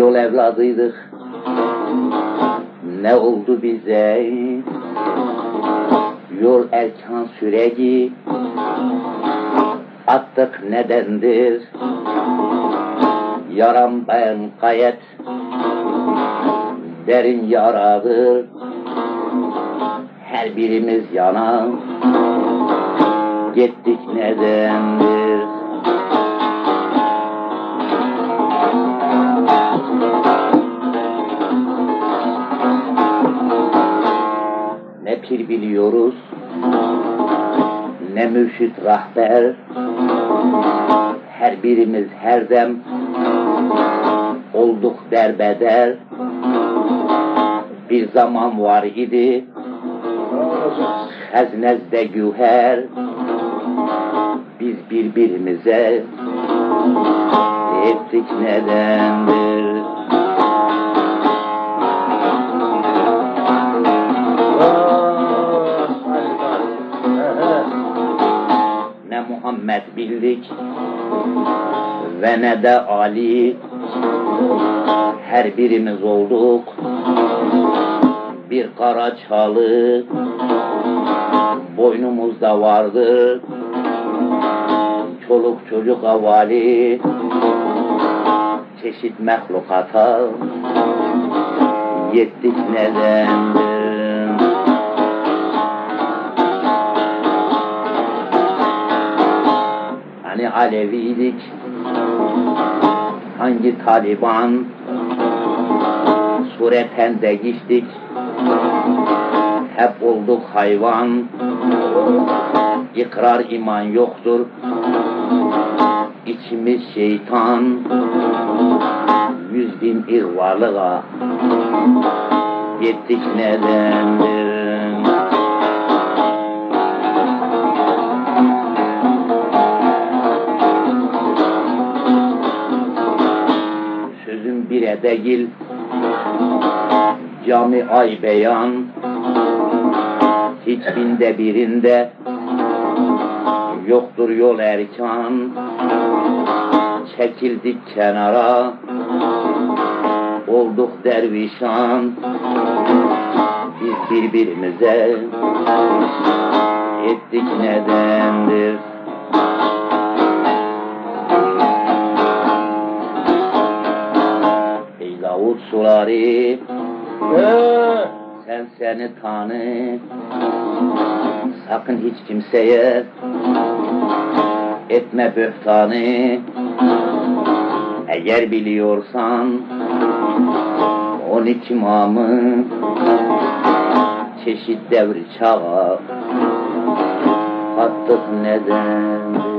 yol evladıydık. Ne oldu bize? Yol erkan süreci attık nedendir? Yaram ben gayet derin yaradır. Her birimiz yana gittik nedendir? Pir biliyoruz, ne mürşit rahber, her birimiz her dem. Olduk derbeder. Bir zaman var idi, haznezde güher, biz birbirimize ettik nedendir? Muhammed bildik. Ve ne de Ali. Her birimiz olduk. Bir kara çalı. Boynumuzda vardı. Çoluk çocuk avali. Çeşit mehlukata. Yettik nedendir? Hani Aleviydik, hangi Taliban, sureten de geçtik, hep olduk hayvan, ikrar iman yoktur, içimiz şeytan, yüz bin ihvalığa, yettik nedendir? Bire değil, cami ay beyan, hiç binde birinde yoktur yol erkan. Çekildik kenara, olduk dervişan, biz birbirimize ettik nedendir? Ey lavut suları, sen seni tanı, sakın hiç kimseye etme böhtanı. Eğer biliyorsan on iki imamı çeşit devri çağa attık nedendir?